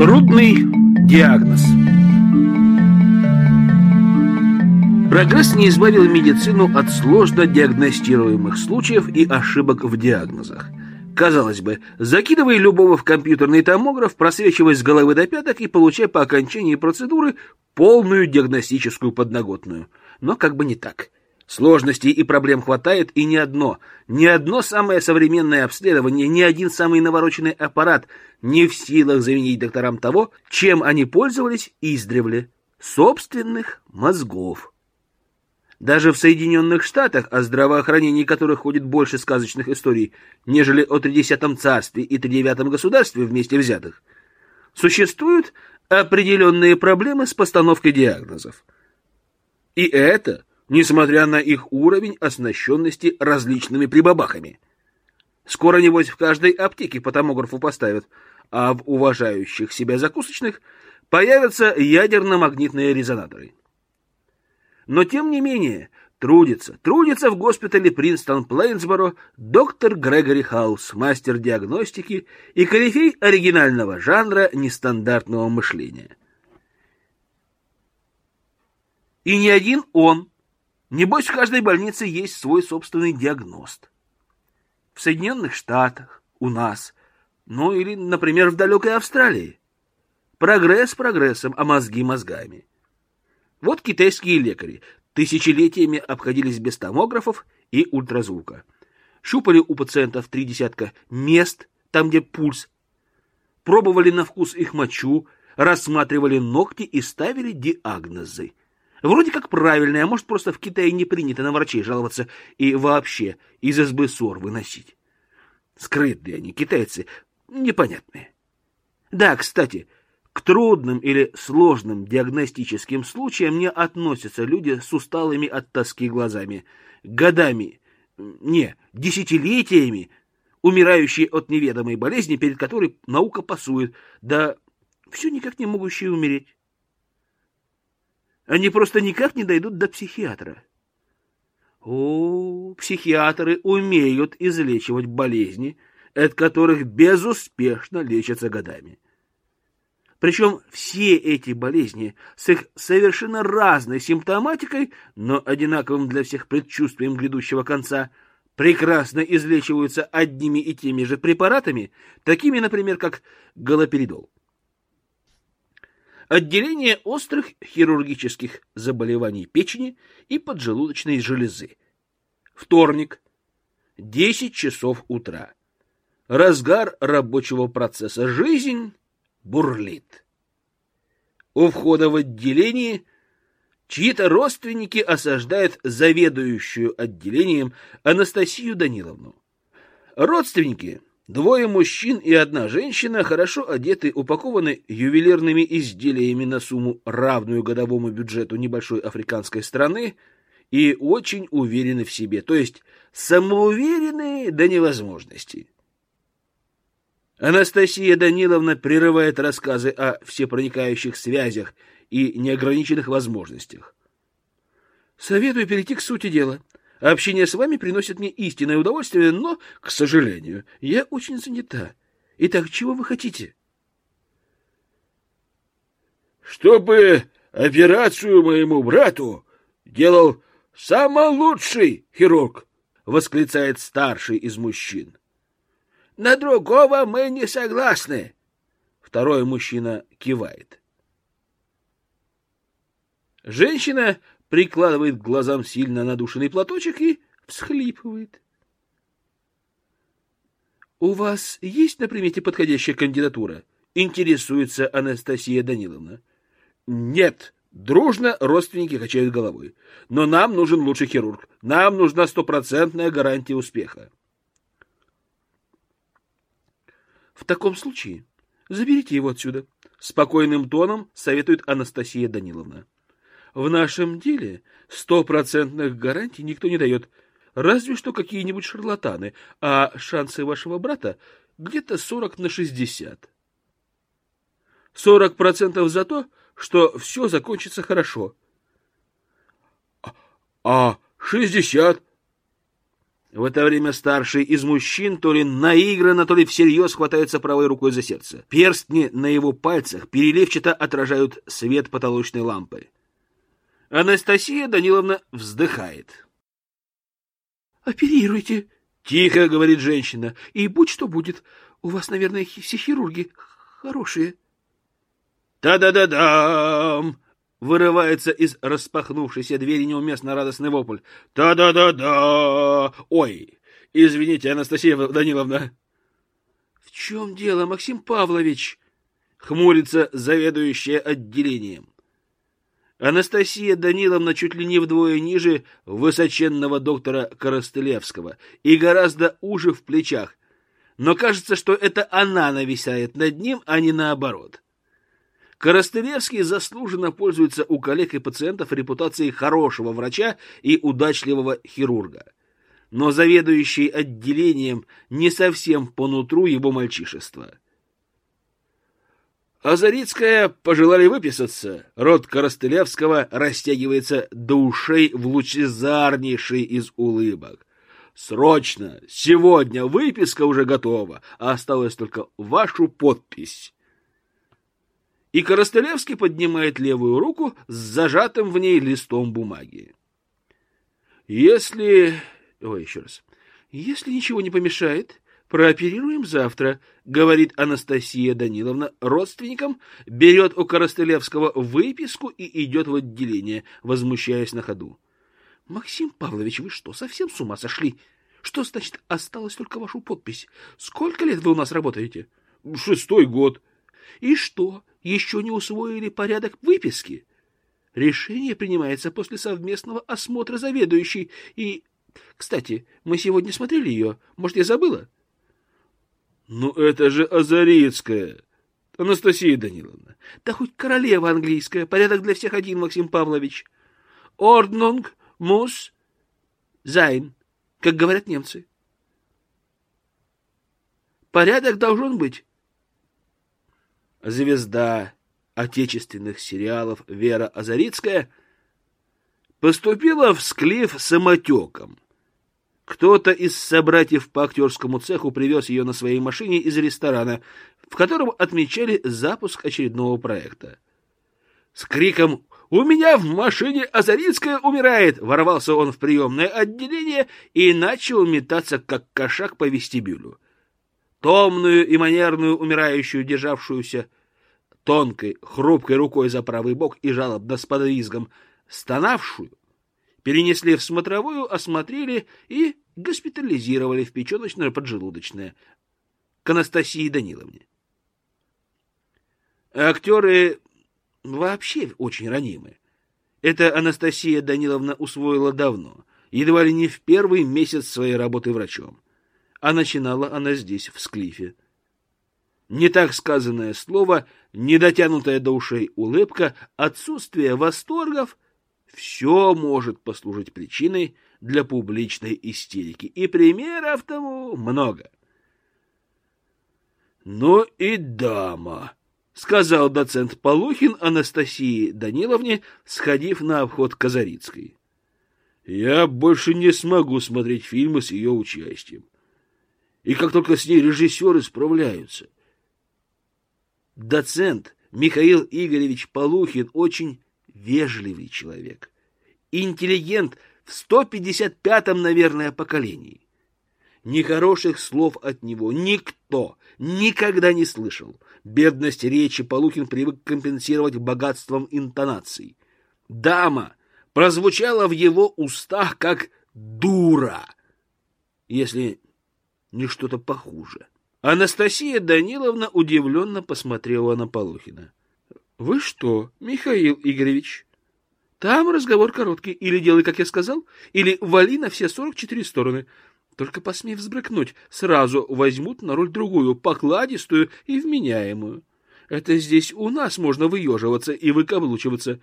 Трудный диагноз. Прогресс не избавил медицину от сложно диагностируемых случаев и ошибок в диагнозах. Казалось бы, закидывай любого в компьютерный томограф, просвечивай с головы до пяток и получай по окончании процедуры полную диагностическую подноготную. Но как бы не так. Сложностей и проблем хватает, и ни одно, ни одно самое современное обследование, ни один самый навороченный аппарат не в силах заменить докторам того, чем они пользовались издревле – собственных мозгов. Даже в Соединенных Штатах, о здравоохранении которых ходит больше сказочных историй, нежели о Тридесятом царстве и Тридевятом государстве вместе взятых, существуют определенные проблемы с постановкой диагнозов. И это – несмотря на их уровень оснащенности различными прибабахами. Скоро, небось, в каждой аптеке по томографу поставят, а в уважающих себя закусочных появятся ядерно-магнитные резонаторы. Но, тем не менее, трудится, трудится в госпитале Принстон-Плейнсборо доктор Грегори Хаус, мастер диагностики и корифей оригинального жанра нестандартного мышления. И не один он Небось, в каждой больнице есть свой собственный диагност. В Соединенных Штатах, у нас, ну или, например, в далекой Австралии. Прогресс прогрессом, а мозги мозгами. Вот китайские лекари тысячелетиями обходились без томографов и ультразвука. Щупали у пациентов три десятка мест, там, где пульс. Пробовали на вкус их мочу, рассматривали ногти и ставили диагнозы. Вроде как правильное, а может просто в Китае не принято на врачей жаловаться и вообще из избы ссор выносить. Скрытные они, китайцы, непонятные. Да, кстати, к трудным или сложным диагностическим случаям не относятся люди с усталыми от тоски глазами, годами, не, десятилетиями, умирающие от неведомой болезни, перед которой наука пасует, да все никак не могущие умереть. Они просто никак не дойдут до психиатра. О, психиатры умеют излечивать болезни, от которых безуспешно лечатся годами. Причем все эти болезни с их совершенно разной симптоматикой, но одинаковым для всех предчувствием грядущего конца, прекрасно излечиваются одними и теми же препаратами, такими, например, как галоперидол. Отделение острых хирургических заболеваний печени и поджелудочной железы. Вторник, 10 часов утра. Разгар рабочего процесса. Жизнь бурлит. У входа в отделение чьи-то родственники осаждают заведующую отделением Анастасию Даниловну. Родственники Двое мужчин и одна женщина, хорошо одеты, упакованы ювелирными изделиями на сумму, равную годовому бюджету небольшой африканской страны, и очень уверены в себе, то есть самоуверенные до невозможности. Анастасия Даниловна прерывает рассказы о всепроникающих связях и неограниченных возможностях. Советую перейти к сути дела. Общение с вами приносит мне истинное удовольствие, но, к сожалению, я очень занята. Итак, чего вы хотите? Чтобы операцию моему брату делал самый лучший хирург, восклицает старший из мужчин. На другого мы не согласны. Второй мужчина кивает. Женщина прикладывает к глазам сильно надушенный платочек и всхлипывает. «У вас есть на примете подходящая кандидатура?» — интересуется Анастасия Даниловна. «Нет», Дружно родственники качают головой. Но нам нужен лучший хирург. Нам нужна стопроцентная гарантия успеха. В таком случае заберите его отсюда. Спокойным тоном советует Анастасия Даниловна. В нашем деле стопроцентных гарантий никто не дает, разве что какие-нибудь шарлатаны, а шансы вашего брата где-то сорок на шестьдесят. Сорок процентов за то, что все закончится хорошо. А шестьдесят? В это время старший из мужчин то ли наигранно, то ли всерьез хватается правой рукой за сердце. Перстни на его пальцах переливчато отражают свет потолочной лампы. Анастасия Даниловна вздыхает. «Оперируйте», — тихо говорит женщина. «И будь что будет. У вас, наверное, все хирурги хорошие». «Та-да-да-дам!» Вырывается из распахнувшейся двери неуместно радостный вопль. «Та-да-да-да! Ой, извините, Анастасия Даниловна!» «В чем дело, Максим Павлович?» Хмурится заведующая отделением. Анастасия Даниловна чуть ли не вдвое ниже высоченного доктора Коростылевского и гораздо уже в плечах, но кажется, что это она нависает над ним, а не наоборот. Коростылевский заслуженно пользуется у коллег и пациентов репутацией хорошего врача и удачливого хирурга. Но заведующий отделением не совсем по нутру его мальчишества. Азарицкая пожелали выписаться. Рот Коростылевского растягивается до ушей в лучезарнейшей из улыбок. Срочно! Сегодня выписка уже готова, а осталось только вашу подпись и Коростылевский поднимает левую руку с зажатым в ней листом бумаги. Если... Ой, еще раз. Если ничего не помешает, прооперируем завтра, говорит Анастасия Даниловна родственникам, берет у Коростылевского выписку и идет в отделение, возмущаясь на ходу. Максим Павлович, вы что, совсем с ума сошли? Что значит осталась только вашу подпись? Сколько лет вы у нас работаете? Шестой год. И что? еще не усвоили порядок выписки. Решение принимается после совместного осмотра заведующей. И, кстати, мы сегодня смотрели ее. Может, я забыла? Ну, это же Азарицкая. Анастасия Даниловна. Да хоть королева английская. Порядок для всех один, Максим Павлович. Ordnung muss sein, как говорят немцы. Порядок должен быть звезда отечественных сериалов Вера Азарицкая поступила в склиф самотеком. Кто-то из собратьев по актерскому цеху привез ее на своей машине из ресторана, в котором отмечали запуск очередного проекта. С криком «У меня в машине Азарицкая умирает!» ворвался он в приемное отделение и начал метаться, как кошак по вестибюлю томную и манерную умирающую, державшуюся тонкой, хрупкой рукой за правый бок и жалобно с подвизгом, стонавшую, перенесли в смотровую, осмотрели и госпитализировали в печеночное поджелудочное к Анастасии Даниловне. Актеры вообще очень ранимы. Это Анастасия Даниловна усвоила давно, едва ли не в первый месяц своей работы врачом а начинала она здесь, в Склифе. Не так сказанное слово, недотянутая до ушей улыбка, отсутствие восторгов — все может послужить причиной для публичной истерики, и примеров тому много. «Ну и дама», — сказал доцент Полухин Анастасии Даниловне, сходив на обход Казарицкой. «Я больше не смогу смотреть фильмы с ее участием. И как только с ней режиссеры справляются. Доцент Михаил Игоревич Полухин очень вежливый человек. Интеллигент 155-м, наверное, поколении. Нехороших слов от него никто никогда не слышал. Бедность речи Полухин привык компенсировать богатством интонаций. «Дама» прозвучала в его устах как «дура», если не что-то похуже. Анастасия Даниловна удивленно посмотрела на Полухина. — Вы что, Михаил Игоревич? Там разговор короткий. Или делай, как я сказал, или вали на все сорок четыре стороны. Только посмей взбрыкнуть, сразу возьмут на роль другую, покладистую и вменяемую. Это здесь у нас можно выеживаться и выкаблучиваться,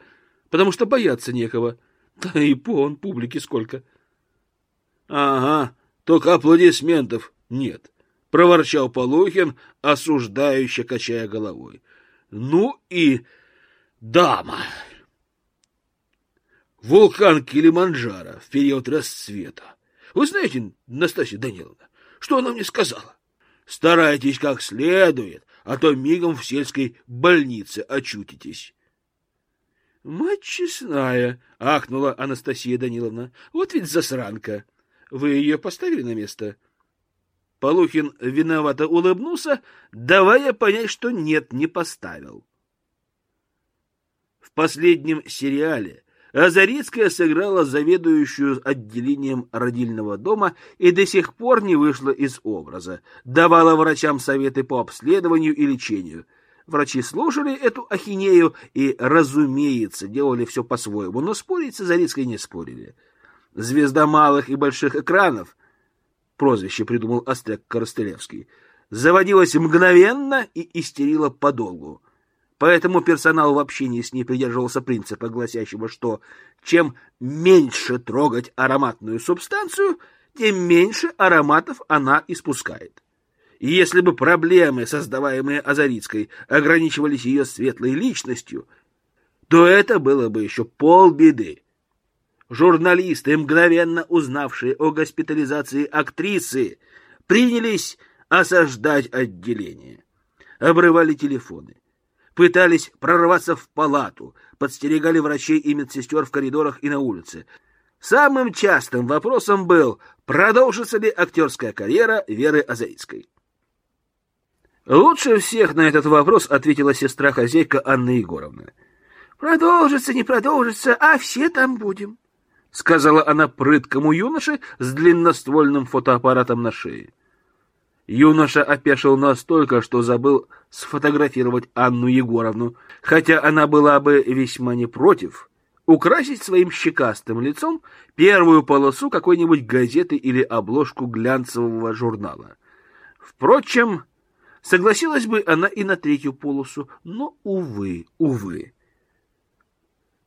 потому что бояться некого. Да и пон публики сколько. — Ага, только аплодисментов нет, — проворчал Полухин, осуждающе качая головой. Ну и дама! Вулкан Килиманджаро в период расцвета. Вы знаете, Настасья Даниловна, что она мне сказала? Старайтесь как следует, а то мигом в сельской больнице очутитесь. Мать честная, ахнула Анастасия Даниловна. Вот ведь засранка. Вы ее поставили на место? Полухин виновато улыбнулся, давая понять, что нет, не поставил. В последнем сериале Азарицкая сыграла заведующую отделением родильного дома и до сих пор не вышла из образа. Давала врачам советы по обследованию и лечению. Врачи слушали эту ахинею и, разумеется, делали все по-своему, но спорить с Азарицкой не спорили. Звезда малых и больших экранов, прозвище придумал Остряк Коростылевский, заводилась мгновенно и истерила подолгу. Поэтому персонал в общении с ней придерживался принципа, гласящего, что чем меньше трогать ароматную субстанцию, тем меньше ароматов она испускает. И если бы проблемы, создаваемые Азарицкой, ограничивались ее светлой личностью, то это было бы еще полбеды. Журналисты, мгновенно узнавшие о госпитализации актрисы, принялись осаждать отделение. Обрывали телефоны пытались прорваться в палату, подстерегали врачей и медсестер в коридорах и на улице. Самым частым вопросом был, продолжится ли актерская карьера Веры Азаицкой. Лучше всех на этот вопрос ответила сестра-хозяйка Анна Егоровна. «Продолжится, не продолжится, а все там будем», — сказала она прыткому юноше с длинноствольным фотоаппаратом на шее. Юноша опешил настолько, что забыл сфотографировать Анну Егоровну, хотя она была бы весьма не против украсить своим щекастым лицом первую полосу какой-нибудь газеты или обложку глянцевого журнала. Впрочем, согласилась бы она и на третью полосу, но, увы, увы.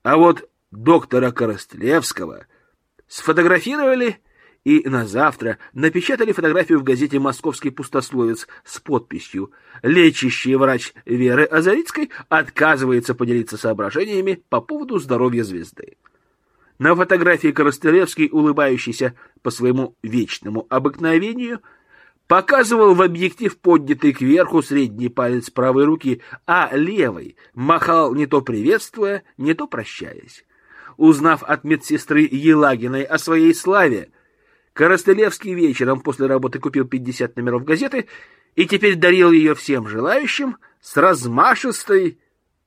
А вот доктора Коростелевского сфотографировали и на завтра напечатали фотографию в газете «Московский пустословец» с подписью «Лечащий врач Веры Азарицкой отказывается поделиться соображениями по поводу здоровья звезды». На фотографии Коростелевский, улыбающийся по своему вечному обыкновению, показывал в объектив поднятый кверху средний палец правой руки, а левой махал не то приветствуя, не то прощаясь. Узнав от медсестры Елагиной о своей славе, Коростылевский вечером после работы купил 50 номеров газеты и теперь дарил ее всем желающим с размашистой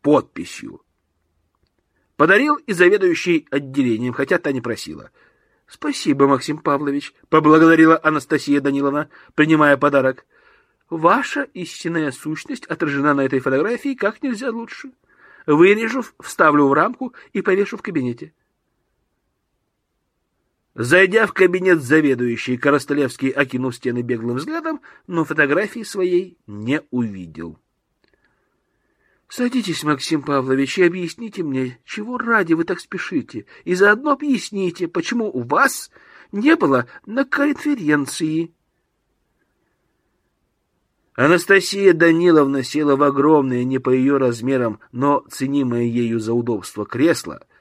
подписью. Подарил и заведующий отделением, хотя та не просила. — Спасибо, Максим Павлович, — поблагодарила Анастасия Даниловна, принимая подарок. — Ваша истинная сущность отражена на этой фотографии как нельзя лучше. Вырежу, вставлю в рамку и повешу в кабинете. — Зайдя в кабинет заведующий, Коростылевский окинул стены беглым взглядом, но фотографии своей не увидел. — Садитесь, Максим Павлович, и объясните мне, чего ради вы так спешите, и заодно объясните, почему у вас не было на конференции. Анастасия Даниловна села в огромное, не по ее размерам, но ценимое ею за удобство кресло —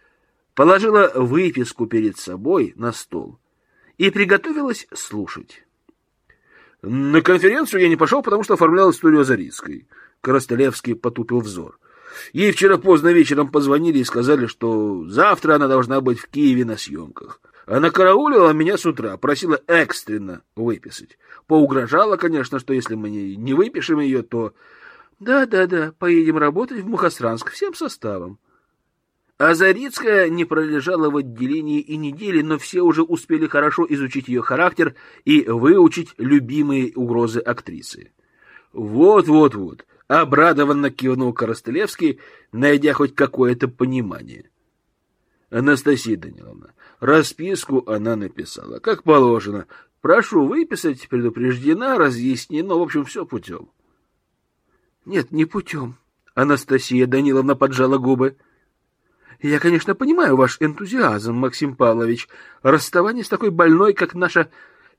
положила выписку перед собой на стол и приготовилась слушать. На конференцию я не пошел, потому что оформлял историю Зарицкой. Коростелевский потупил взор. Ей вчера поздно вечером позвонили и сказали, что завтра она должна быть в Киеве на съемках. Она караулила меня с утра, просила экстренно выписать. Поугрожала, конечно, что если мы не выпишем ее, то... Да-да-да, поедем работать в Мухосранск всем составом. А Зарицкая не пролежала в отделении и недели, но все уже успели хорошо изучить ее характер и выучить любимые угрозы актрисы. Вот-вот-вот, обрадованно кивнул Коростылевский, найдя хоть какое-то понимание. Анастасия Даниловна, расписку она написала, как положено. Прошу выписать, предупреждена, разъяснено, в общем, все путем. Нет, не путем. Анастасия Даниловна поджала губы. Я, конечно, понимаю ваш энтузиазм, Максим Павлович. Расставание с такой больной, как наша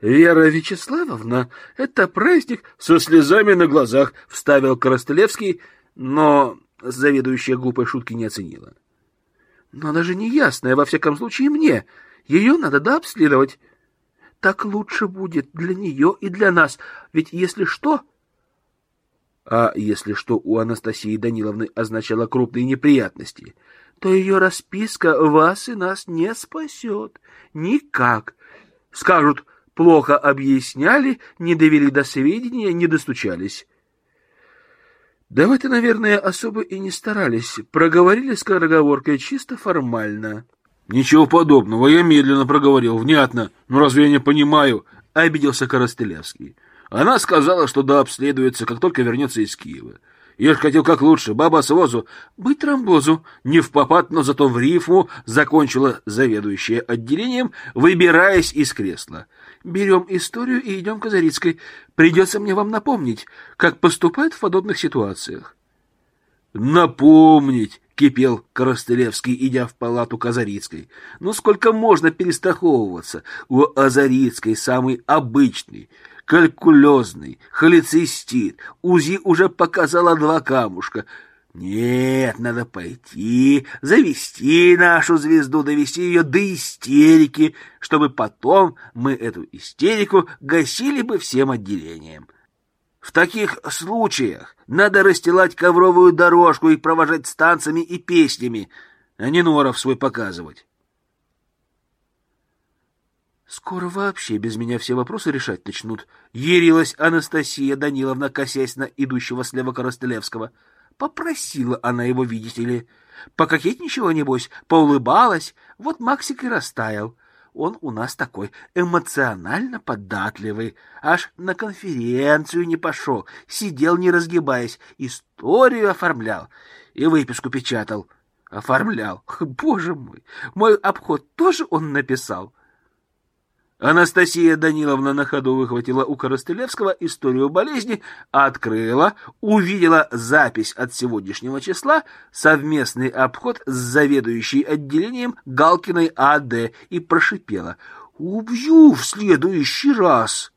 Вера Вячеславовна, это праздник со слезами на глазах, вставил Коростылевский, но заведующая глупой шутки не оценила. Но она же неясная, во всяком случае, мне. Ее надо дообследовать. так лучше будет для нее и для нас. Ведь если что... А если что у Анастасии Даниловны означало крупные неприятности, то ее расписка вас и нас не спасет. Никак. Скажут, плохо объясняли, не довели до сведения, не достучались. Да вы-то, наверное, особо и не старались. Проговорили скороговоркой чисто формально. Ничего подобного, я медленно проговорил, внятно. Ну разве я не понимаю? Обиделся Коростылевский. Она сказала, что да обследуется, как только вернется из Киева. Я ж хотел как лучше, баба с возу, быть тромбозу. Не в попад, но зато в рифму закончила заведующая отделением, выбираясь из кресла. Берем историю и идем к Азарицкой. Придется мне вам напомнить, как поступают в подобных ситуациях. Напомнить, кипел Коростылевский, идя в палату к Азарицкой. Ну сколько можно перестраховываться? У Азарицкой самый обычный, калькулезный, холецистит. УЗИ уже показала два камушка. Нет, надо пойти, завести нашу звезду, довести ее до истерики, чтобы потом мы эту истерику гасили бы всем отделением. В таких случаях надо расстилать ковровую дорожку и провожать с танцами и песнями, а не норов свой показывать. Скоро вообще без меня все вопросы решать начнут. Ярилась Анастасия Даниловна, косясь на идущего слева Коростылевского. Попросила она его, видите ли. Пококетничала, небось, поулыбалась. Вот Максик и растаял. Он у нас такой эмоционально податливый. Аж на конференцию не пошел, сидел не разгибаясь, историю оформлял и выписку печатал. Оформлял. Боже мой, мой обход тоже он написал. Анастасия Даниловна на ходу выхватила у Коростылевского историю болезни, открыла, увидела запись от сегодняшнего числа, совместный обход с заведующей отделением Галкиной А.Д. и прошипела «Убью в следующий раз!»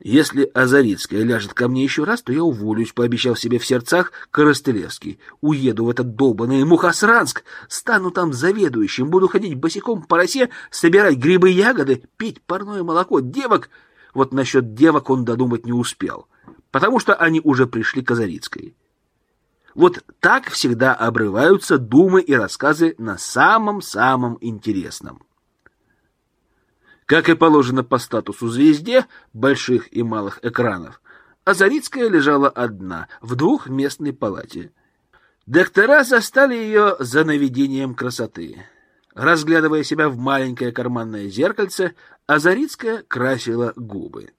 Если Азарицкая ляжет ко мне еще раз, то я уволюсь, пообещал себе в сердцах Коростылевский. Уеду в этот долбанный Мухосранск, стану там заведующим, буду ходить босиком по росе, собирать грибы и ягоды, пить парное молоко, девок. Вот насчет девок он додумать не успел, потому что они уже пришли к Азарицкой. Вот так всегда обрываются думы и рассказы на самом-самом интересном. Как и положено по статусу звезде больших и малых экранов, Азарицкая лежала одна в двухместной палате. Доктора застали ее за наведением красоты. Разглядывая себя в маленькое карманное зеркальце, Азарицкая красила губы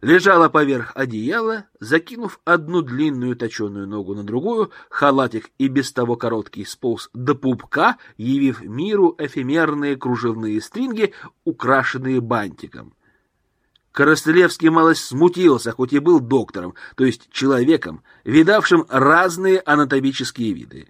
лежала поверх одеяла, закинув одну длинную точеную ногу на другую, халатик и без того короткий сполз до пупка, явив миру эфемерные кружевные стринги, украшенные бантиком. Коростылевский малость смутился, хоть и был доктором, то есть человеком, видавшим разные анатомические виды.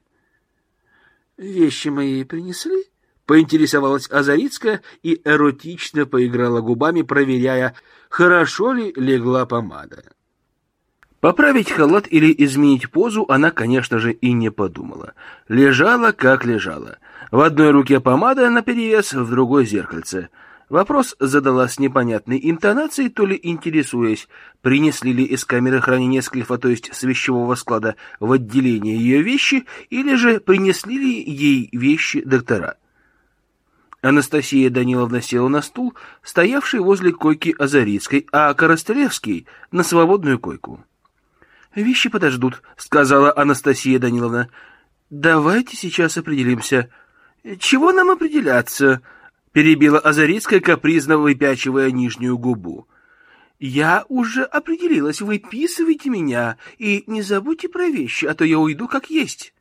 «Вещи мои принесли?» Поинтересовалась Азарицкая и эротично поиграла губами, проверяя, хорошо ли легла помада. Поправить халат или изменить позу она, конечно же, и не подумала. Лежала, как лежала. В одной руке помада наперевес, в другой зеркальце. Вопрос задала с непонятной интонацией, то ли интересуясь, принесли ли из камеры хранения склифа, то есть с вещевого склада, в отделение ее вещи, или же принесли ли ей вещи доктора. Анастасия Даниловна села на стул, стоявший возле койки Азарицкой, а Коростелевский — на свободную койку. «Вещи подождут», — сказала Анастасия Даниловна. «Давайте сейчас определимся». «Чего нам определяться?» — перебила Азарицкая, капризно выпячивая нижнюю губу. «Я уже определилась. Выписывайте меня и не забудьте про вещи, а то я уйду как есть».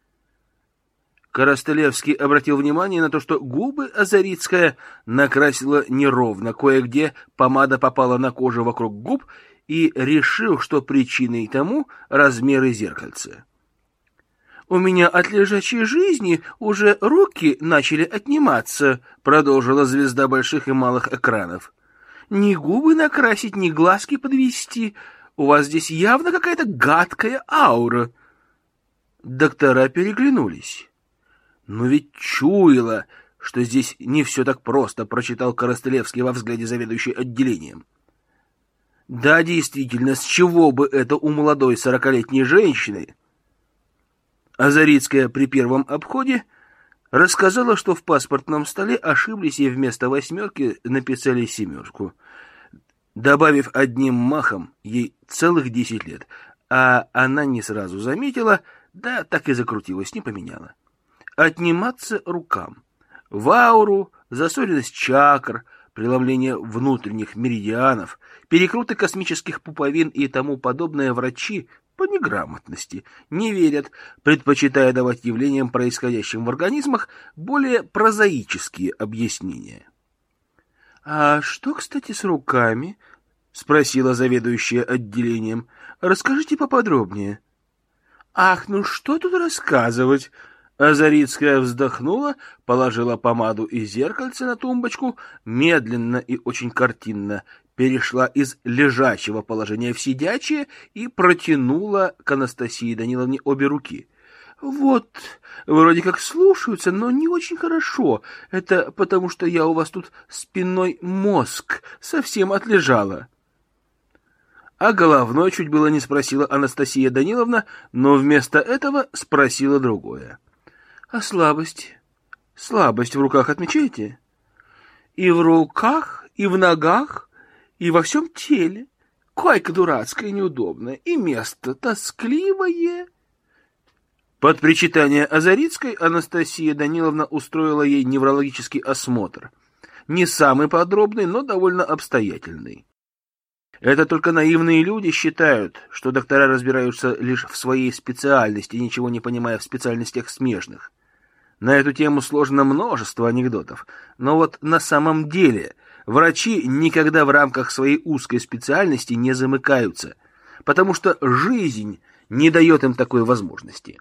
Коростылевский обратил внимание на то, что губы Азарицкая накрасила неровно, кое-где помада попала на кожу вокруг губ, и решил, что причиной тому размеры зеркальца. «У меня от лежачей жизни уже руки начали отниматься», — продолжила звезда больших и малых экранов. «Ни губы накрасить, ни глазки подвести. У вас здесь явно какая-то гадкая аура». Доктора переглянулись. Но ведь чуяла, что здесь не все так просто, прочитал Коростылевский во взгляде заведующей отделением. Да, действительно, с чего бы это у молодой сорокалетней женщины? Азарицкая при первом обходе рассказала, что в паспортном столе ошиблись и вместо восьмерки написали семерку, добавив одним махом ей целых десять лет, а она не сразу заметила, да так и закрутилась, не поменяла. Отниматься рукам. В ауру, засоренность чакр, преломление внутренних меридианов, перекруты космических пуповин и тому подобное врачи по неграмотности не верят, предпочитая давать явлениям, происходящим в организмах, более прозаические объяснения. — А что, кстати, с руками? — спросила заведующая отделением. — Расскажите поподробнее. — Ах, ну что тут рассказывать? Азарицкая вздохнула, положила помаду и зеркальце на тумбочку, медленно и очень картинно перешла из лежачего положения в сидячее и протянула к Анастасии Даниловне обе руки. «Вот, вроде как слушаются, но не очень хорошо. Это потому, что я у вас тут спинной мозг совсем отлежала». А головной чуть было не спросила Анастасия Даниловна, но вместо этого спросила другое. А слабость? Слабость в руках отмечаете? И в руках, и в ногах, и во всем теле. Койка дурацкая, неудобная, и место тоскливое. Под причитание Азарицкой Анастасия Даниловна устроила ей неврологический осмотр. Не самый подробный, но довольно обстоятельный. Это только наивные люди считают, что доктора разбираются лишь в своей специальности, ничего не понимая в специальностях смежных. На эту тему сложно множество анекдотов, но вот на самом деле врачи никогда в рамках своей узкой специальности не замыкаются, потому что жизнь не дает им такой возможности.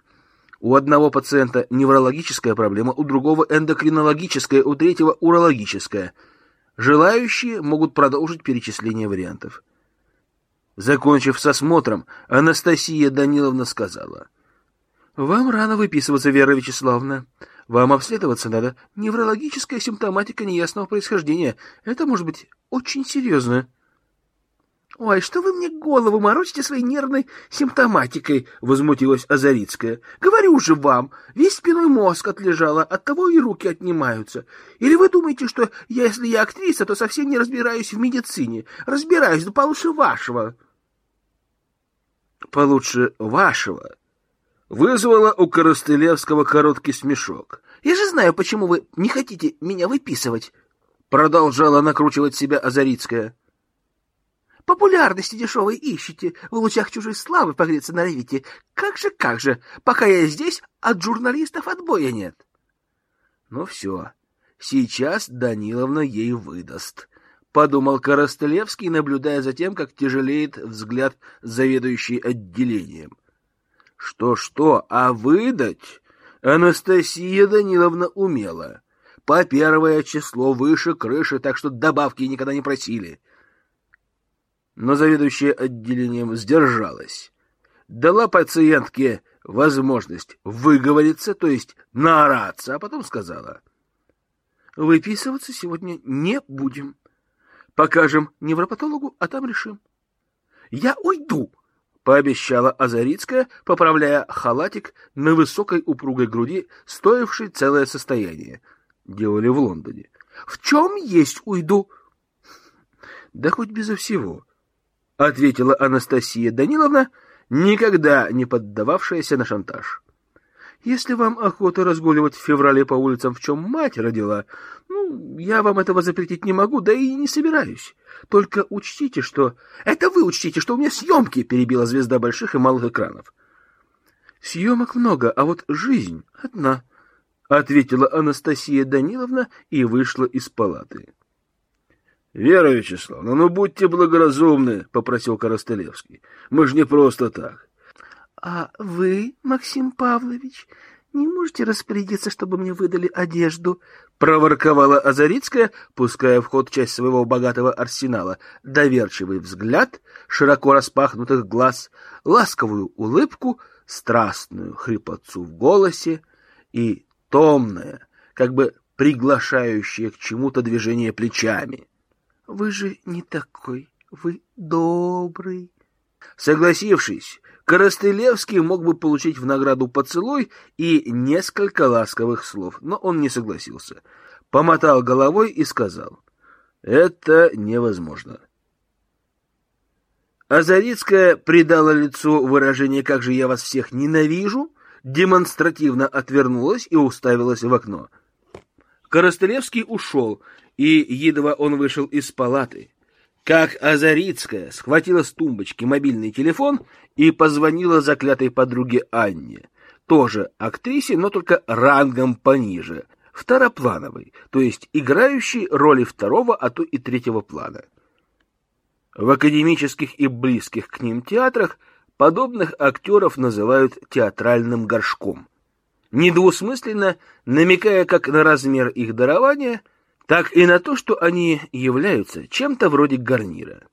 У одного пациента неврологическая проблема, у другого эндокринологическая, у третьего урологическая. Желающие могут продолжить перечисление вариантов. Закончив с осмотром, Анастасия Даниловна сказала — вам рано выписываться, Вера Вячеславовна. Вам обследоваться надо. Неврологическая симптоматика неясного происхождения. Это может быть очень серьезно. «Ой, что вы мне голову морочите своей нервной симптоматикой?» — возмутилась Азарицкая. «Говорю же вам, весь спиной мозг отлежала, оттого и руки отнимаются. Или вы думаете, что если я актриса, то совсем не разбираюсь в медицине? Разбираюсь, да получше вашего». «Получше вашего?» вызвало у Коростылевского короткий смешок. «Я же знаю, почему вы не хотите меня выписывать», — продолжала накручивать себя Азарицкая. «Популярности дешевой ищете, в лучах чужой славы погреться норовите. Как же, как же, пока я здесь, от журналистов отбоя нет». «Ну все, сейчас Даниловна ей выдаст», — подумал Коростылевский, наблюдая за тем, как тяжелеет взгляд заведующей отделением. Что-что, а выдать Анастасия Даниловна умела. По первое число выше крыши, так что добавки никогда не просили. Но заведующая отделением сдержалась. Дала пациентке возможность выговориться, то есть наораться, а потом сказала. Выписываться сегодня не будем. Покажем невропатологу, а там решим. Я уйду, пообещала Азарицкая, поправляя халатик на высокой упругой груди, стоивший целое состояние. Делали в Лондоне. В чем есть уйду? Да хоть безо всего, ответила Анастасия Даниловна, никогда не поддававшаяся на шантаж. Если вам охота разгуливать в феврале по улицам, в чем мать родила, ну, я вам этого запретить не могу, да и не собираюсь. Только учтите, что... Это вы учтите, что у меня съемки, перебила звезда больших и малых экранов. Съемок много, а вот жизнь одна, ответила Анастасия Даниловна и вышла из палаты. Вера Вячеславовна, ну будьте благоразумны, попросил Коростылевский. Мы же не просто так. А вы, Максим Павлович, не можете распорядиться, чтобы мне выдали одежду? Проворковала Азарицкая, пуская в ход часть своего богатого арсенала. Доверчивый взгляд, широко распахнутых глаз, ласковую улыбку, страстную хрипотцу в голосе и томное, как бы приглашающее к чему-то движение плечами. Вы же не такой, вы добрый. Согласившись, Коростылевский мог бы получить в награду поцелуй и несколько ласковых слов, но он не согласился. Помотал головой и сказал, «Это невозможно». Азарицкая придала лицу выражение «Как же я вас всех ненавижу!» демонстративно отвернулась и уставилась в окно. Коростылевский ушел, и едва он вышел из палаты, как Азарицкая схватила с тумбочки мобильный телефон и позвонила заклятой подруге Анне, тоже актрисе, но только рангом пониже, второплановой, то есть играющей роли второго, а то и третьего плана. В академических и близких к ним театрах подобных актеров называют театральным горшком, недвусмысленно намекая как на размер их дарования, так и на то, что они являются чем-то вроде гарнира.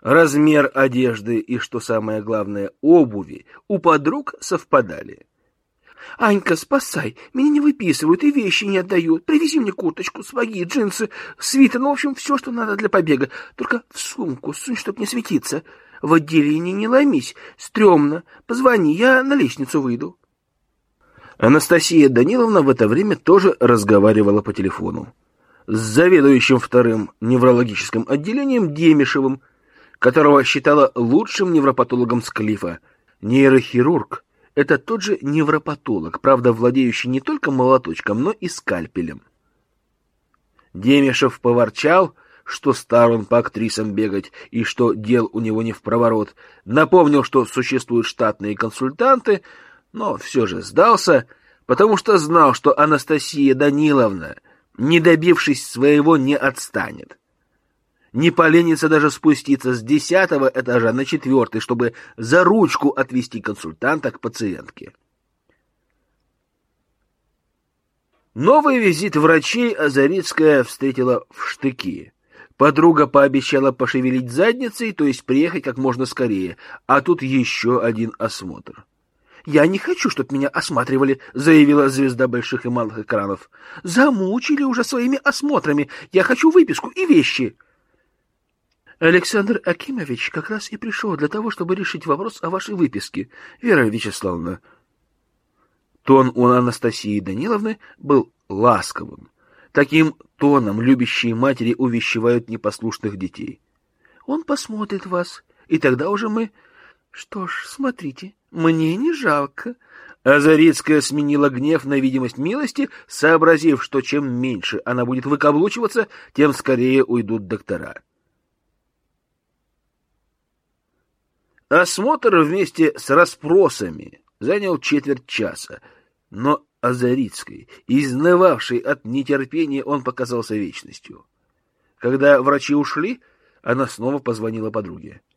Размер одежды и, что самое главное, обуви у подруг совпадали. «Анька, спасай! Меня не выписывают и вещи не отдают. Привези мне курточку, сапоги, джинсы, свитер, ну, в общем, все, что надо для побега. Только в сумку сунь, чтоб не светиться. В отделении не ломись. Стремно. Позвони, я на лестницу выйду». Анастасия Даниловна в это время тоже разговаривала по телефону с заведующим вторым неврологическим отделением Демишевым, которого считала лучшим невропатологом Склифа. Нейрохирург — это тот же невропатолог, правда, владеющий не только молоточком, но и скальпелем. Демишев поворчал, что стар он по актрисам бегать и что дел у него не в проворот, напомнил, что существуют штатные консультанты, но все же сдался, потому что знал, что Анастасия Даниловна, не добившись своего, не отстанет. Не поленится даже спуститься с десятого этажа на четвертый, чтобы за ручку отвести консультанта к пациентке. Новый визит врачей Азарицкая встретила в штыки. Подруга пообещала пошевелить задницей, то есть приехать как можно скорее, а тут еще один осмотр. «Я не хочу, чтобы меня осматривали», — заявила звезда больших и малых экранов. «Замучили уже своими осмотрами. Я хочу выписку и вещи». Александр Акимович как раз и пришел для того, чтобы решить вопрос о вашей выписке, Вера Вячеславовна. Тон у Анастасии Даниловны был ласковым. Таким тоном любящие матери увещевают непослушных детей. Он посмотрит вас, и тогда уже мы... Что ж, смотрите, мне не жалко. Азарицкая сменила гнев на видимость милости, сообразив, что чем меньше она будет выкаблучиваться, тем скорее уйдут доктора. Осмотр вместе с расспросами занял четверть часа, но Азарицкой, изнывавшей от нетерпения, он показался вечностью. Когда врачи ушли, она снова позвонила подруге. —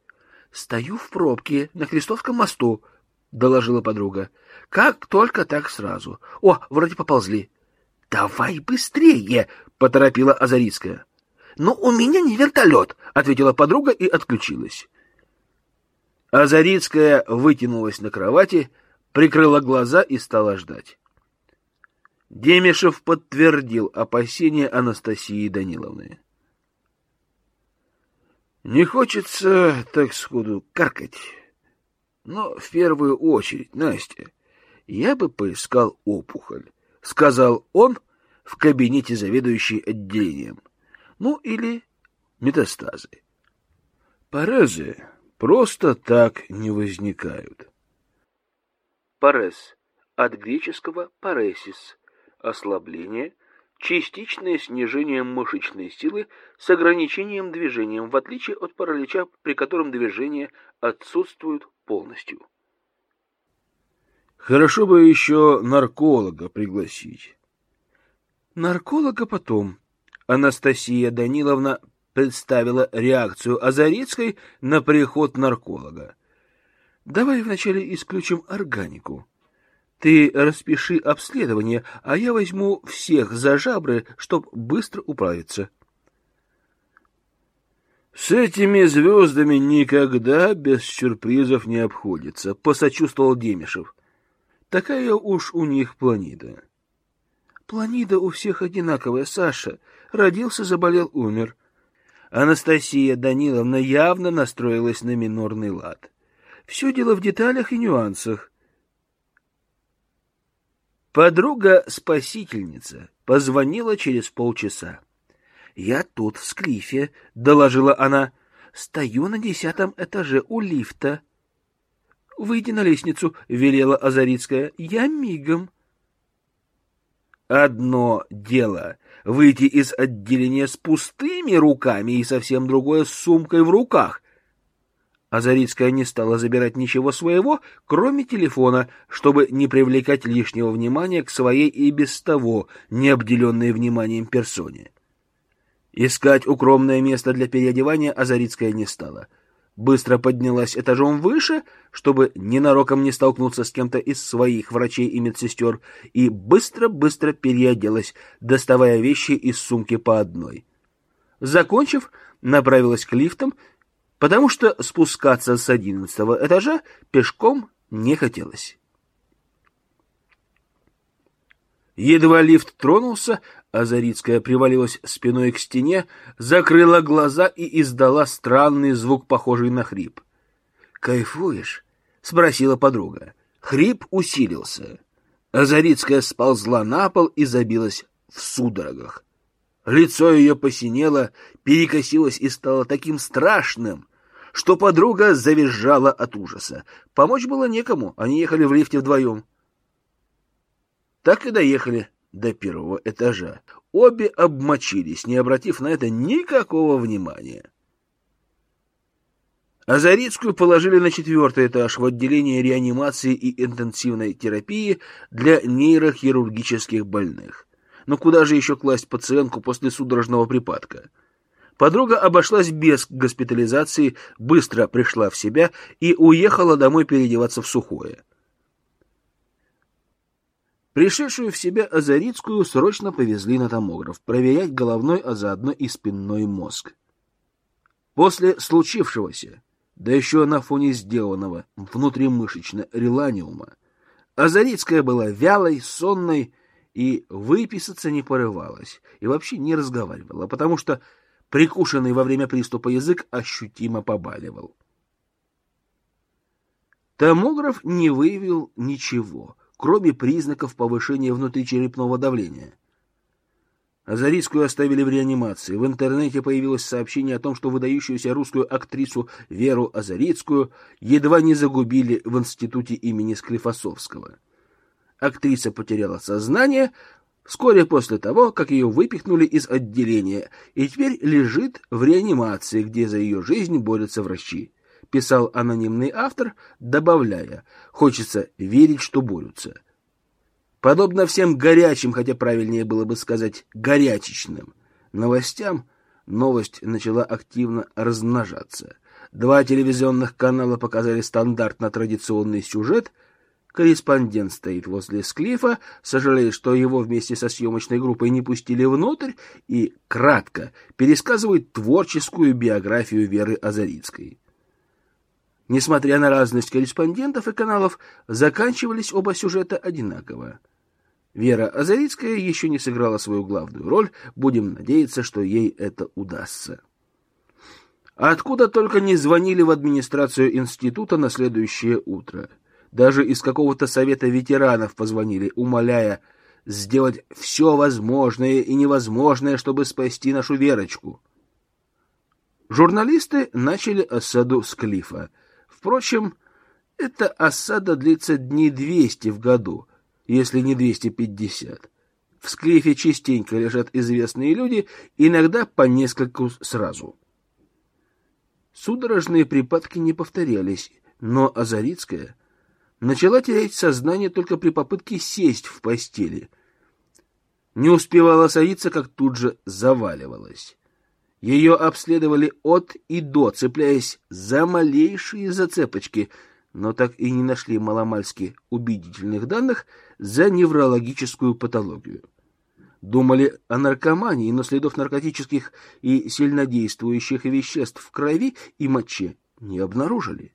Стою в пробке на Крестовском мосту, — доложила подруга. — Как только так сразу. О, вроде поползли. — Давай быстрее, — поторопила Азарицкая. — Но у меня не вертолет, — ответила подруга и отключилась. Азарицкая вытянулась на кровати, прикрыла глаза и стала ждать. Демишев подтвердил опасения Анастасии Даниловны. Не хочется, так сходу, каркать. Но в первую очередь, Настя, я бы поискал опухоль, — сказал он в кабинете заведующей отделением. Ну, или метастазы. Паразы просто так не возникают. Парез от греческого паресис – ослабление, частичное снижение мышечной силы с ограничением движением, в отличие от паралича, при котором движения отсутствуют полностью. Хорошо бы еще нарколога пригласить. Нарколога потом. Анастасия Даниловна представила реакцию Азарицкой на приход нарколога. «Давай вначале исключим органику. Ты распиши обследование, а я возьму всех за жабры, чтоб быстро управиться». «С этими звездами никогда без сюрпризов не обходится», — посочувствовал Демишев. «Такая уж у них планета». Планида у всех одинаковая, Саша. Родился, заболел, умер. Анастасия Даниловна явно настроилась на минорный лад. Все дело в деталях и нюансах. Подруга-спасительница позвонила через полчаса. «Я тут, в Склифе», — доложила она. «Стою на десятом этаже у лифта». «Выйди на лестницу», — велела Азарицкая. «Я мигом». Одно дело — выйти из отделения с пустыми руками и совсем другое — с сумкой в руках. Азарицкая не стала забирать ничего своего, кроме телефона, чтобы не привлекать лишнего внимания к своей и без того необделенной вниманием персоне. Искать укромное место для переодевания Азарицкая не стала — быстро поднялась этажом выше, чтобы ненароком не столкнуться с кем-то из своих врачей и медсестер, и быстро-быстро переоделась, доставая вещи из сумки по одной. Закончив, направилась к лифтам, потому что спускаться с одиннадцатого этажа пешком не хотелось. Едва лифт тронулся, Азарицкая привалилась спиной к стене, закрыла глаза и издала странный звук, похожий на хрип. «Кайфуешь?» — спросила подруга. Хрип усилился. Азарицкая сползла на пол и забилась в судорогах. Лицо ее посинело, перекосилось и стало таким страшным, что подруга завизжала от ужаса. Помочь было некому, они ехали в лифте вдвоем. Так и доехали до первого этажа. Обе обмочились, не обратив на это никакого внимания. Азарицкую положили на четвертый этаж в отделение реанимации и интенсивной терапии для нейрохирургических больных. Но куда же еще класть пациентку после судорожного припадка? Подруга обошлась без госпитализации, быстро пришла в себя и уехала домой переодеваться в сухое. Пришедшую в себя Азарицкую срочно повезли на томограф, проверять головной, а заодно и спинной мозг. После случившегося, да еще на фоне сделанного внутримышечно реланиума, Азарицкая была вялой, сонной и выписаться не порывалась, и вообще не разговаривала, потому что прикушенный во время приступа язык ощутимо побаливал. Томограф не выявил ничего — кроме признаков повышения внутричерепного давления. Азарийскую оставили в реанимации. В интернете появилось сообщение о том, что выдающуюся русскую актрису Веру Азарицкую едва не загубили в институте имени Склифосовского. Актриса потеряла сознание вскоре после того, как ее выпихнули из отделения, и теперь лежит в реанимации, где за ее жизнь борются врачи писал анонимный автор, добавляя, хочется верить, что борются. Подобно всем горячим, хотя правильнее было бы сказать горячечным, новостям, новость начала активно размножаться. Два телевизионных канала показали стандартно традиционный сюжет. Корреспондент стоит возле склифа, сожалеет, что его вместе со съемочной группой не пустили внутрь, и кратко пересказывает творческую биографию Веры Азарицкой. Несмотря на разность корреспондентов и каналов, заканчивались оба сюжета одинаково. Вера Азарицкая еще не сыграла свою главную роль, будем надеяться, что ей это удастся. Откуда только не звонили в администрацию института на следующее утро. Даже из какого-то совета ветеранов позвонили, умоляя сделать все возможное и невозможное, чтобы спасти нашу Верочку. Журналисты начали осаду с клифа — Впрочем, эта осада длится дней двести в году, если не двести пятьдесят. В склифе частенько лежат известные люди, иногда по нескольку сразу. Судорожные припадки не повторялись, но Азарицкая начала терять сознание только при попытке сесть в постели. Не успевала садиться, как тут же заваливалась. Ее обследовали от и до, цепляясь за малейшие зацепочки, но так и не нашли маломальски убедительных данных за неврологическую патологию. Думали о наркомании, но следов наркотических и сильнодействующих веществ в крови и моче не обнаружили.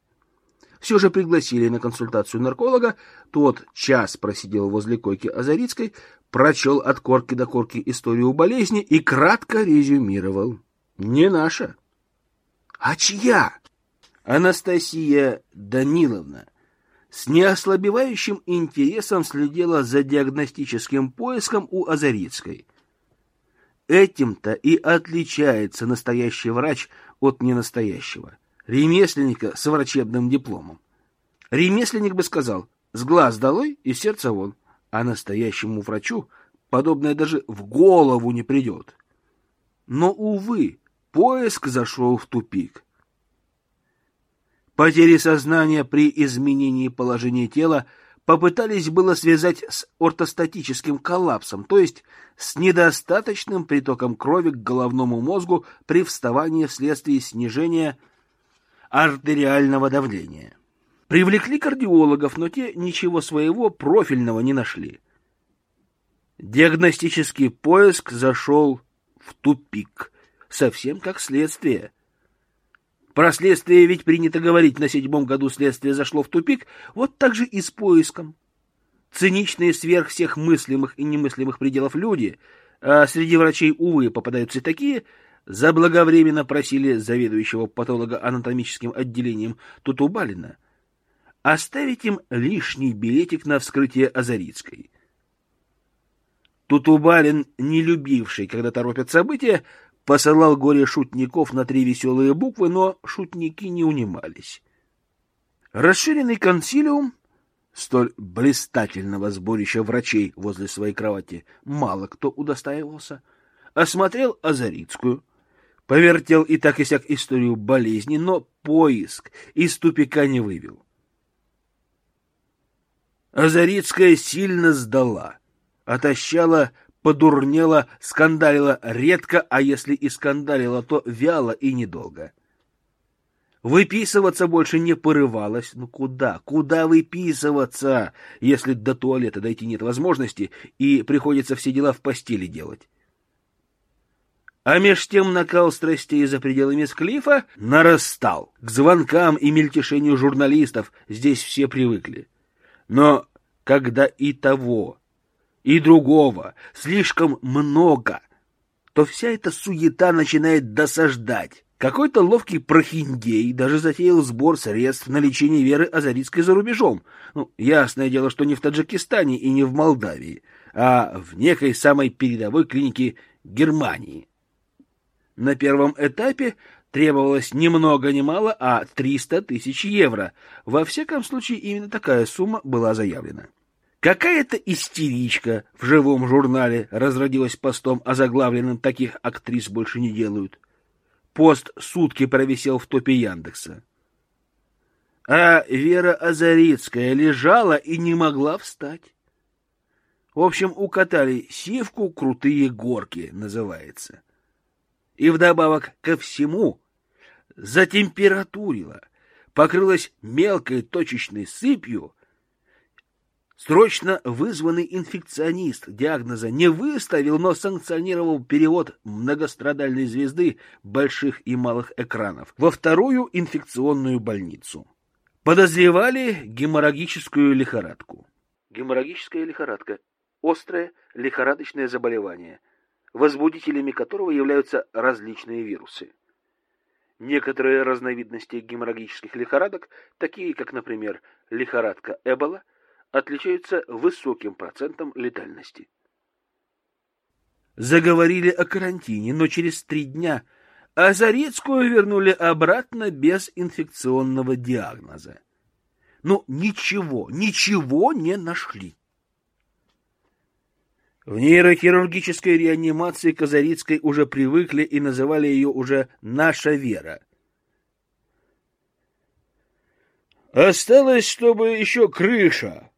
Все же пригласили на консультацию нарколога, тот час просидел возле койки Азарицкой, прочел от корки до корки историю болезни и кратко резюмировал. Не наша. А чья? Анастасия Даниловна с неослабевающим интересом следила за диагностическим поиском у Азарицкой. Этим-то и отличается настоящий врач от ненастоящего, ремесленника с врачебным дипломом. Ремесленник бы сказал «с глаз долой и сердце вон», а настоящему врачу подобное даже в голову не придет. Но, увы, поиск зашел в тупик. Потери сознания при изменении положения тела попытались было связать с ортостатическим коллапсом, то есть с недостаточным притоком крови к головному мозгу при вставании вследствие снижения артериального давления. Привлекли кардиологов, но те ничего своего профильного не нашли. Диагностический поиск зашел в тупик, совсем как следствие. Про следствие ведь принято говорить, на седьмом году следствие зашло в тупик, вот так же и с поиском. Циничные сверх всех мыслимых и немыслимых пределов люди, а среди врачей, увы, попадаются такие, заблаговременно просили заведующего патологоанатомическим отделением Тутубалина — оставить им лишний билетик на вскрытие Азарицкой. Тутубалин, не любивший, когда торопят события, посылал горе шутников на три веселые буквы, но шутники не унимались. Расширенный консилиум столь блистательного сборища врачей возле своей кровати мало кто удостаивался, осмотрел Азарицкую, повертел и так и сяк историю болезни, но поиск из тупика не вывел. Азарицкая сильно сдала, отощала, подурнела, скандалила редко, а если и скандалила, то вяло и недолго. Выписываться больше не порывалась. Ну куда? Куда выписываться, если до туалета дойти нет возможности и приходится все дела в постели делать? А меж тем накал страстей за пределами склифа нарастал. К звонкам и мельтешению журналистов здесь все привыкли. Но когда и того, и другого слишком много, то вся эта суета начинает досаждать. Какой-то ловкий прохиндей даже затеял сбор средств на лечение Веры Азарицкой за рубежом. Ну, ясное дело, что не в Таджикистане и не в Молдавии, а в некой самой передовой клинике Германии. На первом этапе требовалось ни много ни мало, а 300 тысяч евро. Во всяком случае, именно такая сумма была заявлена. Какая-то истеричка в живом журнале разродилась постом, озаглавленным «Таких актрис больше не делают». Пост сутки провисел в топе Яндекса. А Вера Азарицкая лежала и не могла встать. В общем, укатали сивку «Крутые горки» называется и вдобавок ко всему затемпературила, покрылась мелкой точечной сыпью, Срочно вызванный инфекционист диагноза не выставил, но санкционировал перевод многострадальной звезды больших и малых экранов во вторую инфекционную больницу. Подозревали геморрагическую лихорадку. Геморрагическая лихорадка – острое лихорадочное заболевание, возбудителями которого являются различные вирусы. Некоторые разновидности геморрагических лихорадок, такие как, например, лихорадка Эбола, отличаются высоким процентом летальности. Заговорили о карантине, но через три дня Азарецкую вернули обратно без инфекционного диагноза. Но ничего, ничего не нашли. В нейрохирургической реанимации Казарицкой уже привыкли и называли ее уже «наша Вера». Осталось, чтобы еще крыша.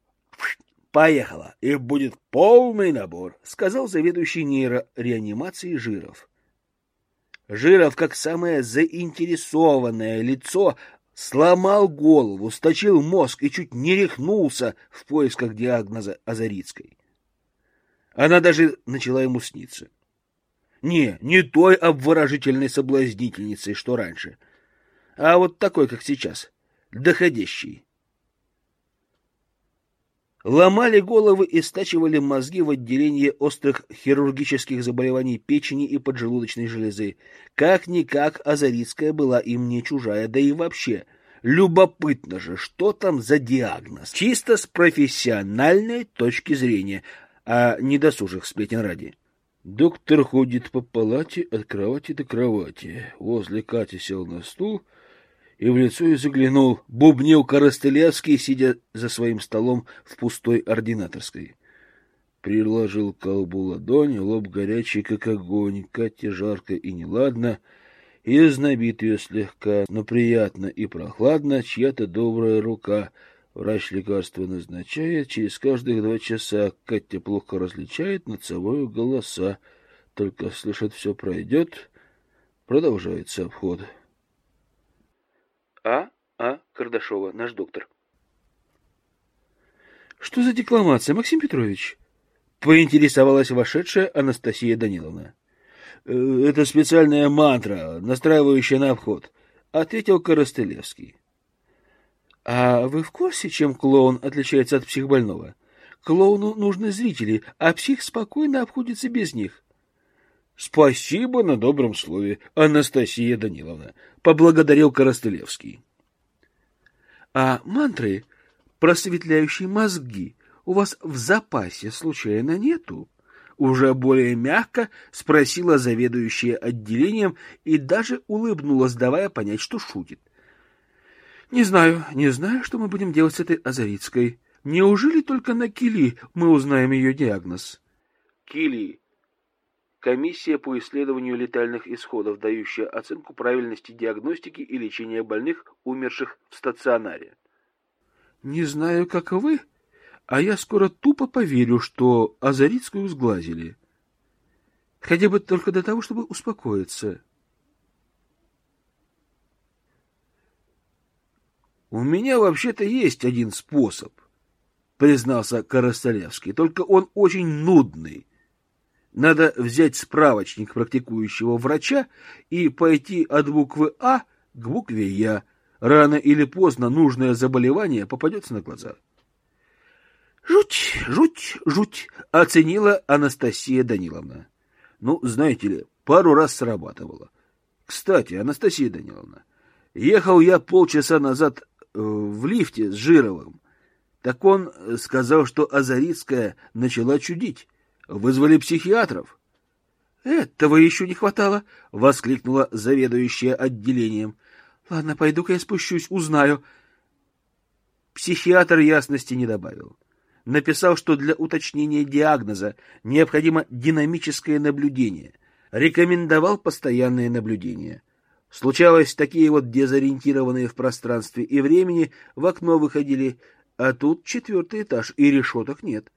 Поехала, и будет полный набор, сказал заведующий нейрореанимацией Жиров. Жиров, как самое заинтересованное лицо, сломал голову, сточил мозг и чуть не рехнулся в поисках диагноза Азарицкой. Она даже начала ему сниться. Не, не той обворожительной соблазнительницей, что раньше, а вот такой, как сейчас, доходящий. ломали головы и стачивали мозги в отделении острых хирургических заболеваний печени и поджелудочной железы. Как-никак Азарицкая была им не чужая, да и вообще. Любопытно же, что там за диагноз? Чисто с профессиональной точки зрения, а не досужих сплетен ради. Доктор ходит по палате от кровати до кровати. Возле Кати сел на стул и в лицо ей заглянул, бубнил Коростылевский, сидя за своим столом в пустой ординаторской. Приложил колбу ладонь, лоб горячий, как огонь, Кате жарко и неладно, и знобит ее слегка, но приятно и прохладно чья-то добрая рука. Врач лекарства назначает, через каждых два часа Катя плохо различает над голоса, только слышит, все пройдет, продолжается обход. А. А. Кардашова, наш доктор. Что за декламация, Максим Петрович? Поинтересовалась вошедшая Анастасия Даниловна. «Э, это специальная мантра, настраивающая на обход, ответил Коростылевский. А вы в курсе, чем клоун отличается от психбольного? Клоуну нужны зрители, а псих спокойно обходится без них. Спасибо на добром слове, Анастасия Даниловна, поблагодарил Коростылевский. А мантры, просветляющие мозги, у вас в запасе случайно нету? Уже более мягко спросила заведующая отделением и даже улыбнулась, давая понять, что шутит. Не знаю, не знаю, что мы будем делать с этой Азарицкой. Неужели только на Кили мы узнаем ее диагноз? Кили Комиссия по исследованию летальных исходов, дающая оценку правильности диагностики и лечения больных, умерших в стационаре. Не знаю, как вы, а я скоро тупо поверю, что Азарицкую сглазили. Хотя бы только для того, чтобы успокоиться. У меня вообще-то есть один способ, признался Коростолевский, только он очень нудный надо взять справочник практикующего врача и пойти от буквы А к букве Я. Рано или поздно нужное заболевание попадется на глаза. Жуть, жуть, жуть, оценила Анастасия Даниловна. Ну, знаете ли, пару раз срабатывало. Кстати, Анастасия Даниловна, ехал я полчаса назад в лифте с Жировым. Так он сказал, что Азарицкая начала чудить. Вызвали психиатров. Этого еще не хватало, воскликнула заведующая отделением. Ладно, пойду-ка я спущусь, узнаю. Психиатр ясности не добавил. Написал, что для уточнения диагноза необходимо динамическое наблюдение. Рекомендовал постоянное наблюдение. Случалось, такие вот дезориентированные в пространстве и времени в окно выходили, а тут четвертый этаж, и решеток нет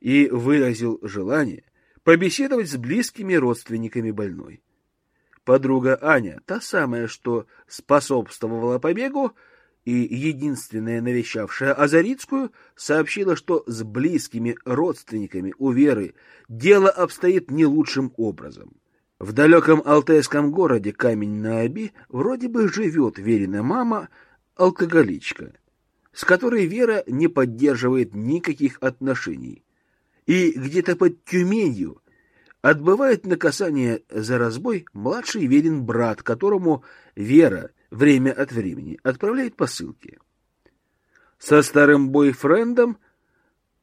и выразил желание побеседовать с близкими родственниками больной. Подруга Аня, та самая, что способствовала побегу, и единственная навещавшая Азарицкую, сообщила, что с близкими родственниками у Веры дело обстоит не лучшим образом. В далеком алтайском городе Камень-на-Оби вроде бы живет Верина мама, алкоголичка, с которой Вера не поддерживает никаких отношений, и где-то под Тюменью отбывает наказание за разбой младший верен брат, которому Вера время от времени отправляет посылки. Со старым бойфрендом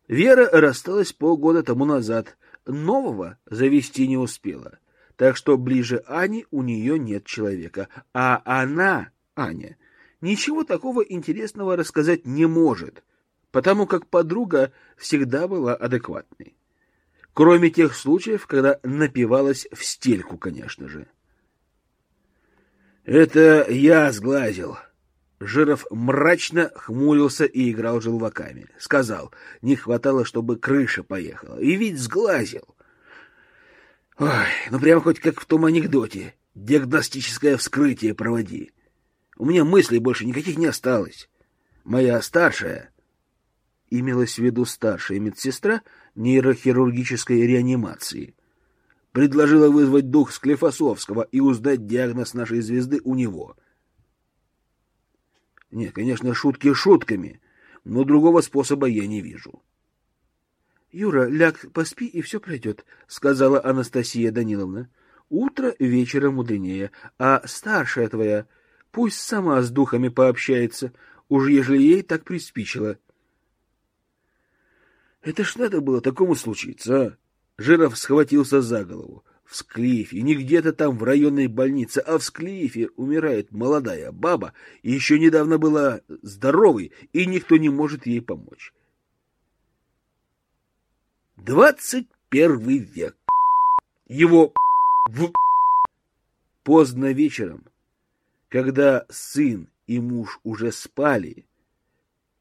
Вера рассталась полгода тому назад, нового завести не успела, так что ближе Ани у нее нет человека, а она, Аня, ничего такого интересного рассказать не может — потому как подруга всегда была адекватной. Кроме тех случаев, когда напивалась в стельку, конечно же. «Это я сглазил». Жиров мрачно хмурился и играл желваками. Сказал, не хватало, чтобы крыша поехала. И ведь сглазил. Ой, ну прямо хоть как в том анекдоте. Диагностическое вскрытие проводи. У меня мыслей больше никаких не осталось. Моя старшая, имелась в виду старшая медсестра нейрохирургической реанимации. Предложила вызвать дух Склифосовского и узнать диагноз нашей звезды у него. Нет, конечно, шутки шутками, но другого способа я не вижу. Юра, ляг, поспи, и все пройдет, — сказала Анастасия Даниловна. Утро вечера мудренее, а старшая твоя пусть сама с духами пообщается, уж ежели ей так приспичило. Это ж надо было такому случиться, а? Жиров схватился за голову. В Склифе, не где-то там в районной больнице, а в Склифе умирает молодая баба, еще недавно была здоровой, и никто не может ей помочь. Двадцать первый век. Его в... Поздно вечером, когда сын и муж уже спали,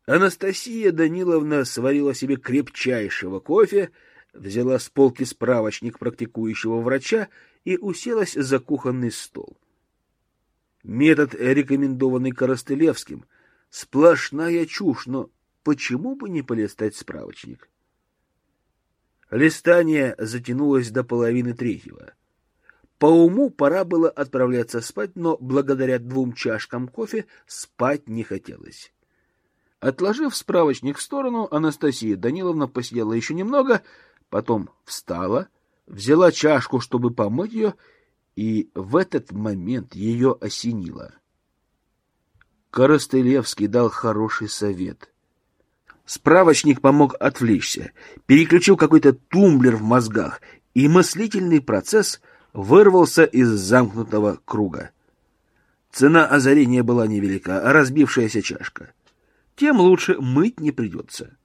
Анастасия Даниловна сварила себе крепчайшего кофе, взяла с полки справочник практикующего врача и уселась за кухонный стол. Метод, рекомендованный Коростылевским, сплошная чушь, но почему бы не полистать справочник? Листание затянулось до половины третьего. По уму пора было отправляться спать, но благодаря двум чашкам кофе спать не хотелось. Отложив справочник в сторону, Анастасия Даниловна посидела еще немного, потом встала, взяла чашку, чтобы помыть ее, и в этот момент ее осенило. Коростылевский дал хороший совет — Справочник помог отвлечься, переключил какой-то тумблер в мозгах, и мыслительный процесс вырвался из замкнутого круга. Цена озарения была невелика, а разбившаяся чашка. Тем лучше мыть не придется.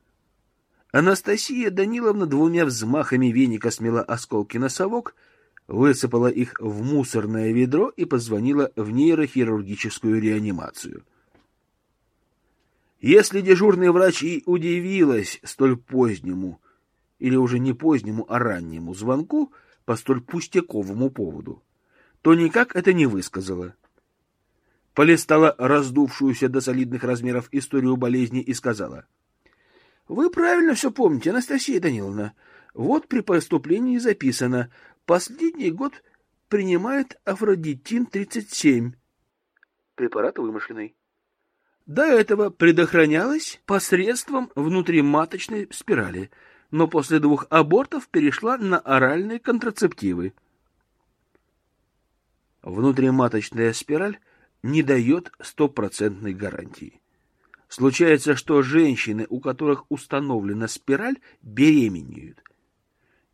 Анастасия Даниловна двумя взмахами веника смела осколки носовок, высыпала их в мусорное ведро и позвонила в нейрохирургическую реанимацию — если дежурный врач и удивилась столь позднему, или уже не позднему, а раннему звонку по столь пустяковому поводу, то никак это не высказала. Полистала раздувшуюся до солидных размеров историю болезни и сказала. — Вы правильно все помните, Анастасия Даниловна. Вот при поступлении записано. Последний год принимает Афродитин-37. Препарат вымышленный до этого предохранялась посредством внутриматочной спирали, но после двух абортов перешла на оральные контрацептивы. Внутриматочная спираль не дает стопроцентной гарантии. Случается, что женщины, у которых установлена спираль, беременеют.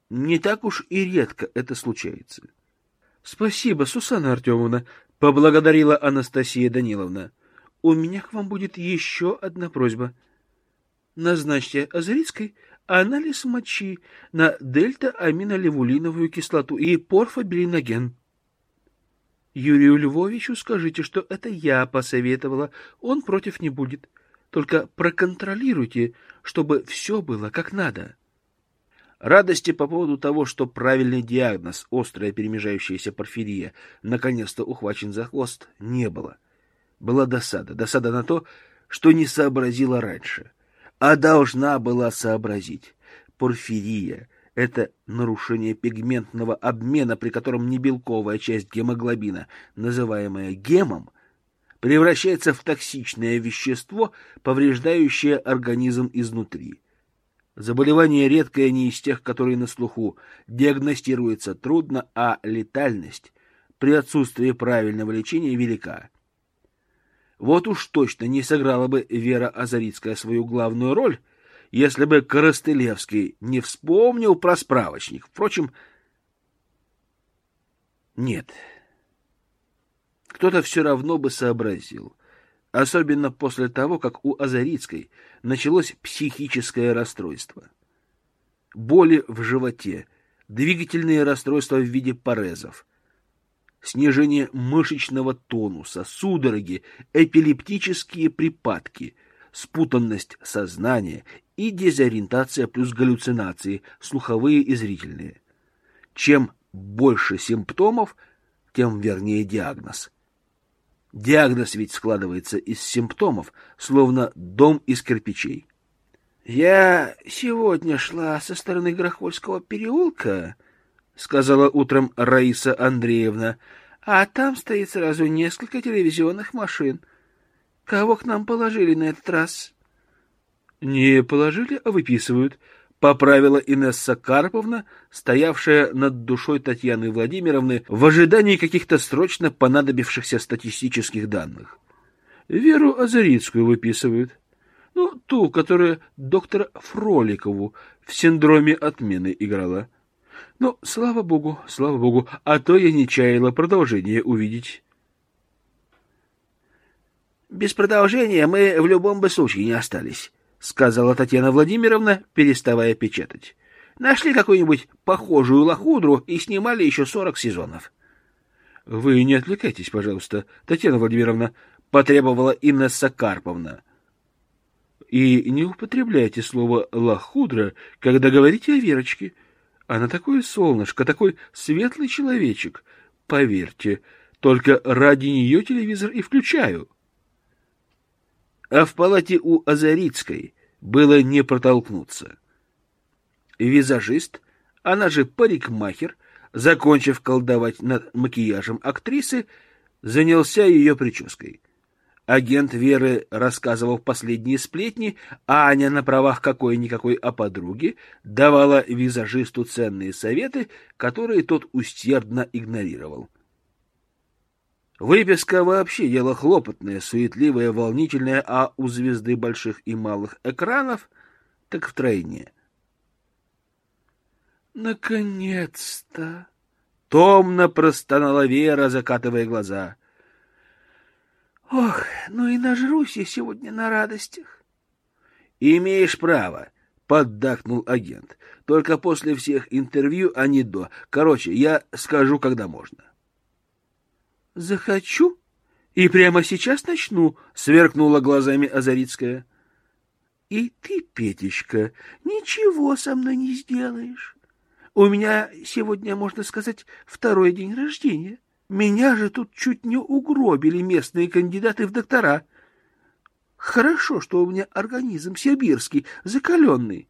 Не так уж и редко это случается. — Спасибо, Сусанна Артемовна, — поблагодарила Анастасия Даниловна. — у меня к вам будет еще одна просьба. Назначьте Азрицкой анализ мочи на дельта-аминолевулиновую кислоту и порфобилиноген. Юрию Львовичу скажите, что это я посоветовала, он против не будет. Только проконтролируйте, чтобы все было как надо. Радости по поводу того, что правильный диагноз, острая перемежающаяся порфирия, наконец-то ухвачен за хвост, не было. Была досада, досада на то, что не сообразила раньше, а должна была сообразить. Порфирия — это нарушение пигментного обмена, при котором небелковая часть гемоглобина, называемая гемом, превращается в токсичное вещество, повреждающее организм изнутри. Заболевание редкое не из тех, которые на слуху, диагностируется трудно, а летальность при отсутствии правильного лечения велика. Вот уж точно не сыграла бы Вера Азарицкая свою главную роль, если бы Коростылевский не вспомнил про справочник. Впрочем, нет. Кто-то все равно бы сообразил. Особенно после того, как у Азарицкой началось психическое расстройство. Боли в животе, двигательные расстройства в виде парезов — снижение мышечного тонуса, судороги, эпилептические припадки, спутанность сознания и дезориентация плюс галлюцинации, слуховые и зрительные. Чем больше симптомов, тем вернее диагноз. Диагноз ведь складывается из симптомов, словно дом из кирпичей. «Я сегодня шла со стороны Грохвольского переулка», — сказала утром Раиса Андреевна, — а там стоит сразу несколько телевизионных машин. Кого к нам положили на этот раз? — Не положили, а выписывают, — поправила Инесса Карповна, стоявшая над душой Татьяны Владимировны в ожидании каких-то срочно понадобившихся статистических данных. Веру Азарицкую выписывают. Ну, ту, которая доктора Фроликову в синдроме отмены играла. Ну, слава богу, слава богу, а то я не чаяла продолжение увидеть. Без продолжения мы в любом бы случае не остались, сказала Татьяна Владимировна, переставая печатать. Нашли какую-нибудь похожую лохудру и снимали еще сорок сезонов. Вы не отвлекайтесь, пожалуйста, Татьяна Владимировна, потребовала Инесса Карповна. И не употребляйте слово «лохудра», когда говорите о Верочке. Она такое солнышко, такой светлый человечек. Поверьте, только ради нее телевизор и включаю. А в палате у Азарицкой было не протолкнуться. Визажист, она же парикмахер, закончив колдовать над макияжем актрисы, занялся ее прической. Агент Веры рассказывал последние сплетни, а Аня на правах какой-никакой о подруге давала визажисту ценные советы, которые тот усердно игнорировал. Выписка вообще дело хлопотное, суетливое, волнительное, а у звезды больших и малых экранов так втройне. «Наконец-то!» — томно простонала Вера, закатывая глаза — Ох, ну и нажрусь я сегодня на радостях. Имеешь право, поддакнул агент. Только после всех интервью, а не до. Короче, я скажу, когда можно. Захочу и прямо сейчас начну, сверкнула глазами Азарицкая. И ты, Петечка, ничего со мной не сделаешь. У меня сегодня, можно сказать, второй день рождения. Меня же тут чуть не угробили местные кандидаты в доктора. Хорошо, что у меня организм сибирский, закаленный.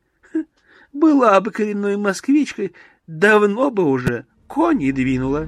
Была бы коренной москвичкой, давно бы уже кони двинула.